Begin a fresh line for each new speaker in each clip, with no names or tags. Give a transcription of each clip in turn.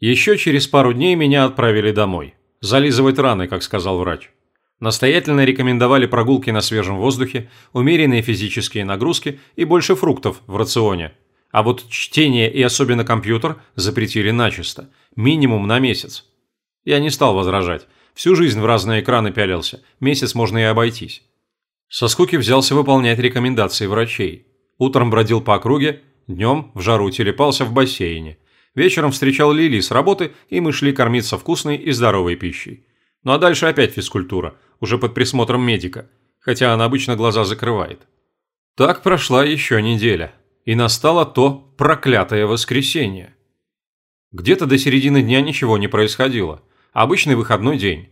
Еще через пару дней меня отправили домой. Зализывать раны, как сказал врач. Настоятельно рекомендовали прогулки на свежем воздухе, умеренные физические нагрузки и больше фруктов в рационе. А вот чтение и особенно компьютер запретили начисто, минимум на месяц. Я не стал возражать. Всю жизнь в разные экраны пялился, месяц можно и обойтись. Со скуки взялся выполнять рекомендации врачей. Утром бродил по округе, днем в жару телепался в бассейне. Вечером встречал Лили с работы, и мы шли кормиться вкусной и здоровой пищей. Ну а дальше опять физкультура, уже под присмотром медика, хотя она обычно глаза закрывает. Так прошла еще неделя, и настало то проклятое воскресенье. Где-то до середины дня ничего не происходило. Обычный выходной день.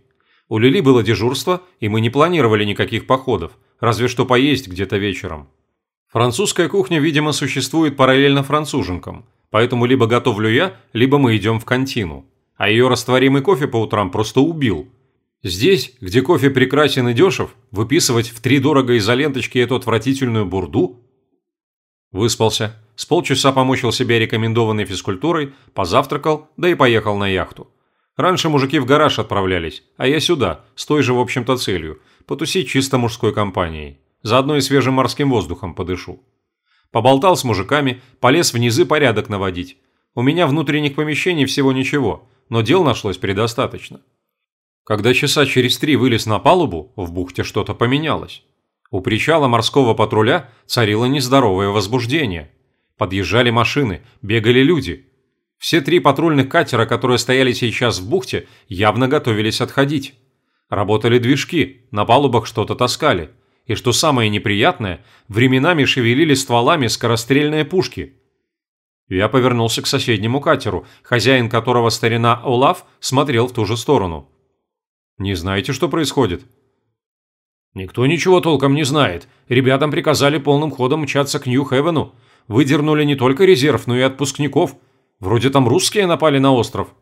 У Лили было дежурство, и мы не планировали никаких походов, разве что поесть где-то вечером. Французская кухня, видимо, существует параллельно француженкам, поэтому либо готовлю я, либо мы идем в кантину. А ее растворимый кофе по утрам просто убил. Здесь, где кофе прекрасен и дешев, выписывать в три дорого из-за ленточки эту отвратительную бурду? Выспался. С полчаса помучил себя рекомендованной физкультурой, позавтракал, да и поехал на яхту. Раньше мужики в гараж отправлялись, а я сюда, с той же, в общем-то, целью – потусить чисто мужской компанией. Заодно и свежим морским воздухом подышу. Поболтал с мужиками, полез в низы порядок наводить. У меня внутренних помещений всего ничего, но дел нашлось предостаточно. Когда часа через три вылез на палубу, в бухте что-то поменялось. У причала морского патруля царило нездоровое возбуждение. Подъезжали машины, бегали люди – все три патрульных катера, которые стояли сейчас в бухте, явно готовились отходить. Работали движки, на палубах что-то таскали. И что самое неприятное, временами шевелили стволами скорострельные пушки. Я повернулся к соседнему катеру, хозяин которого старина Олаф смотрел в ту же сторону. «Не знаете, что происходит?» «Никто ничего толком не знает. Ребятам приказали полным ходом мчаться к Нью-Хевену. Выдернули не только резерв, но и отпускников. Вроде там русские напали на остров.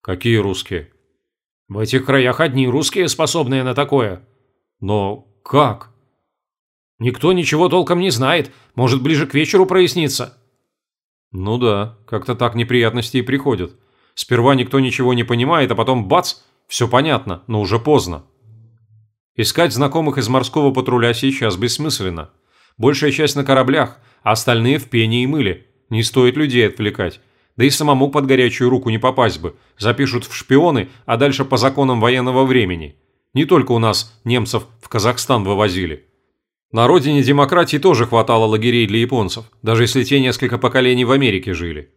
Какие русские? В этих краях одни русские, способные на такое. Но как? Никто ничего толком не знает. Может, ближе к вечеру прояснится. Ну да, как-то так неприятности и приходят. Сперва никто ничего не понимает, а потом бац, все понятно, но уже поздно. Искать знакомых из морского патруля сейчас бессмысленно. Большая часть на кораблях, а остальные в пене и мыле. Не стоит людей отвлекать. Да и самому под горячую руку не попасть бы. Запишут в шпионы, а дальше по законам военного времени. Не только у нас немцев в Казахстан вывозили. На родине демократии тоже хватало лагерей для японцев, даже если те несколько поколений в Америке жили.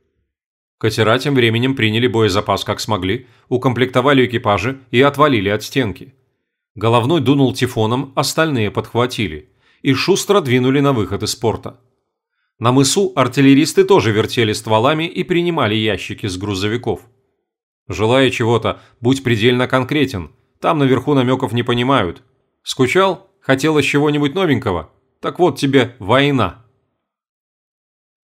Катера тем временем приняли боезапас как смогли, укомплектовали экипажи и отвалили от стенки. Головной дунул тифоном, остальные подхватили. И шустро двинули на выход из порта. На мысу артиллеристы тоже вертели стволами и принимали ящики с грузовиков. Желая чего-то, будь предельно конкретен. Там наверху намеков не понимают. Скучал? Хотелось чего-нибудь новенького? Так вот тебе война.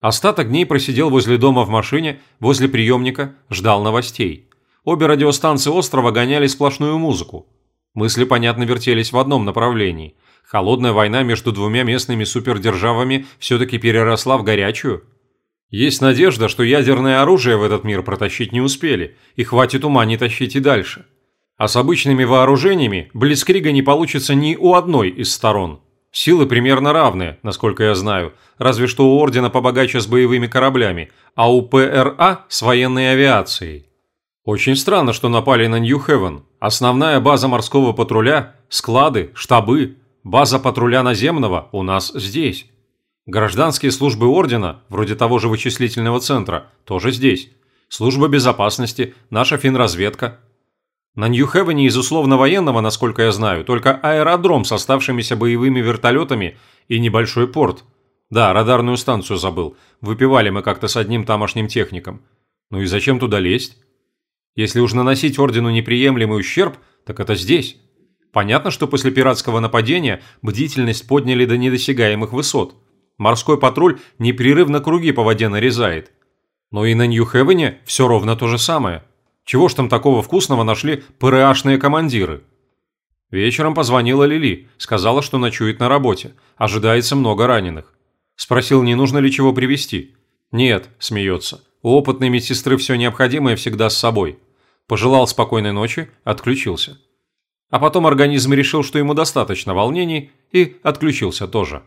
Остаток дней просидел возле дома в машине, возле приемника, ждал новостей. Обе радиостанции острова гоняли сплошную музыку. Мысли, понятно, вертелись в одном направлении – Холодная война между двумя местными супердержавами все-таки переросла в горячую. Есть надежда, что ядерное оружие в этот мир протащить не успели, и хватит ума не тащить и дальше. А с обычными вооружениями Блицкрига не получится ни у одной из сторон. Силы примерно равны, насколько я знаю, разве что у Ордена побогаче с боевыми кораблями, а у ПРА с военной авиацией. Очень странно, что напали на Нью-Хевен. Основная база морского патруля, склады, штабы База патруля наземного у нас здесь. Гражданские службы Ордена, вроде того же вычислительного центра, тоже здесь. Служба безопасности, наша финразведка. На Нью-Хевене из условно-военного, насколько я знаю, только аэродром с оставшимися боевыми вертолетами и небольшой порт. Да, радарную станцию забыл. Выпивали мы как-то с одним тамошним техником. Ну и зачем туда лезть? Если уж наносить Ордену неприемлемый ущерб, так это здесь. Понятно, что после пиратского нападения бдительность подняли до недосягаемых высот. Морской патруль непрерывно круги по воде нарезает. Но и на Нью-Хевене все ровно то же самое. Чего ж там такого вкусного нашли ПРАшные командиры? Вечером позвонила Лили, сказала, что ночует на работе, ожидается много раненых. Спросил, не нужно ли чего привезти. «Нет», – смеется, – У опытной медсестры все необходимое всегда с собой. Пожелал спокойной ночи, отключился. А потом организм решил, что ему достаточно волнений, и отключился тоже.